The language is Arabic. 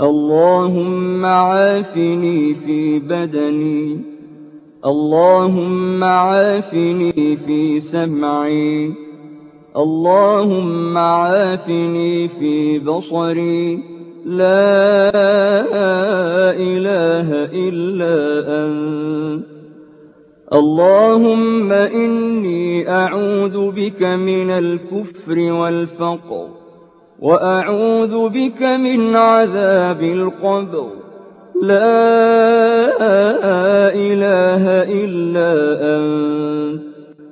اللهم عافني في بدني. اللهم عافني في سمعي. اللهم عافني في بصري. لا إله إلا أنت. اللهم إني أعوذ بك من الكفر والفقر. وأعوذ بك من عذاب القبر. لا إله إلا أنت.